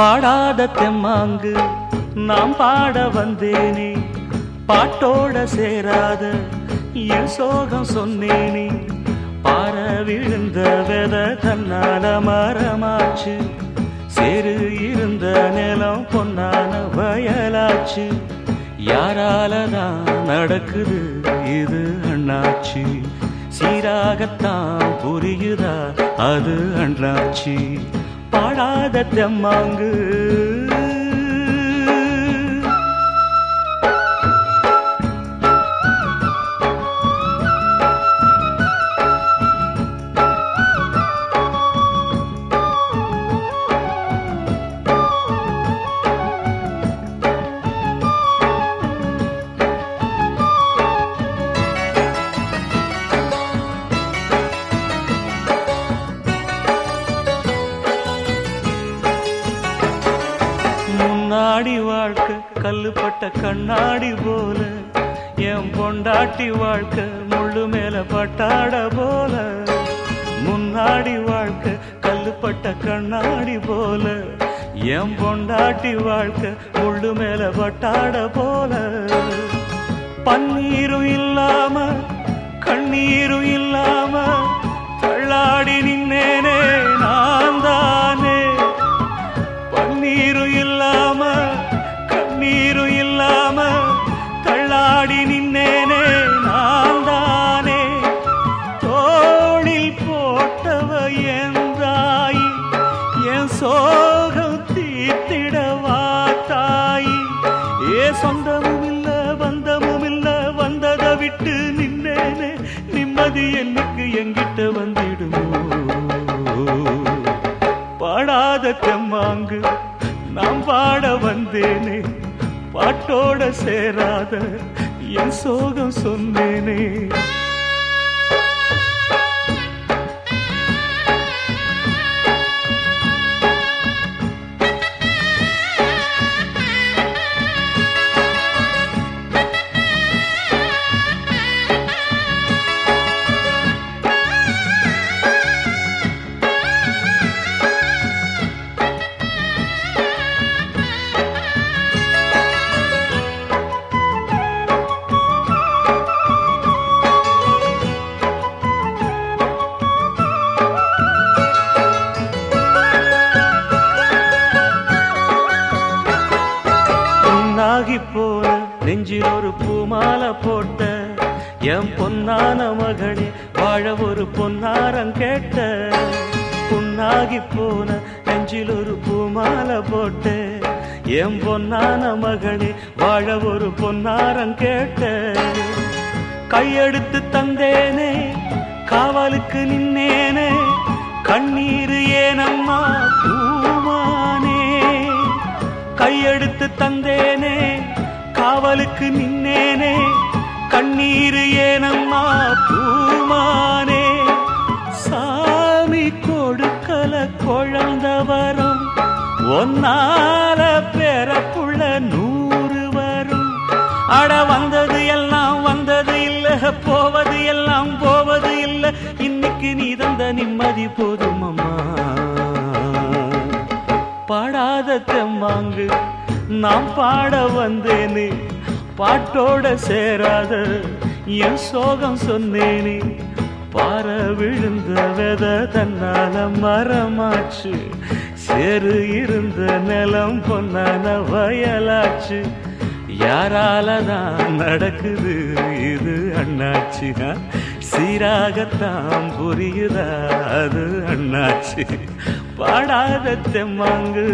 பாடாத தெம்மாங்கு நாம் பாட வந்தேனே. பாட்டோட சேராத என் சோகம் சொன்னேனே. பார விழுந்த வெத தன்னால மரமாச்சு. சேரு இருந்த நிலம் பொன்னான வயலாச்சு. யாரால தான் நடக்குது இது அண்ணாச்சி. சீராகத்தான் புரியுதா அது அண்ணாச்சி. பாடாத தெம்மாங்கு. மாடி வாழ்க்கை கல்லுப்பட்ட கண்ணாடி போல என் பொண்டாட்டி வாழ்க்கை முள்ளு மேல பட்டாட போல. முன்னாடி வாழ்க்கை கல்லுப்பட்ட கண்ணாடி போல என் பொண்டாட்டி வாழ்க்கை முள்ளு மேல பட்டாட போல. பன்னீரும் இல்லாம கண்ணீரும் நிம்மதி என்னைக்கு எங்கிட்ட வந்திடுமோ? பாடாத தெம்மாங்கு நாம் பாட வந்தேனே. பாட்டோட சேராத என் சோகம் சொன்னேனே. நெஞ்சில் ஒரு பூமாலை போட்ட என் பொன்னான மகளே வாழ ஒரு பொன்னாரம் கேட்ட. புண்ணாகி போன நெஞ்சில் ஒரு பூமாலை போட்ட என் பொன்னான மகளே வாழ ஒரு பொன்னாரம் கேட்ட. கையெடுத்து தந்தேனே காவலுக்கு நின்னேனே கண்ணீர் ஏனம்மா பூமானே. கையெடுத்து தந்தேனே காவலுக்கு நின்னேனே கண்ணீர் ஏனம்மா பூமானே. சாமி கொடுக்கல குழந்த வரும் ஒன்னால பெறப்புள்ள நூறு வரும். அட வந்தது எல்லாம் வந்தது இல்ல போவது எல்லாம் போவது இல்ல இன்னைக்கு நீ தந்த நிம்மதி போதும் அம்மா பாடாத தெம்மாங்கு நாம் பாட வந்தேன்னு பாட்டோட சேராத என் சோகம் சொன்னேனே. பார விழுந்த வெத தன்னால மரமாச்சு. சேரு இருந்த நிலம் பொன்னான வயலாச்சு. யாரால தான் நடக்குது இது அண்ணாச்சி சீராகத்தான் புரியுதா அது அண்ணாச்சி. பாடாத தெம்மாங்கு.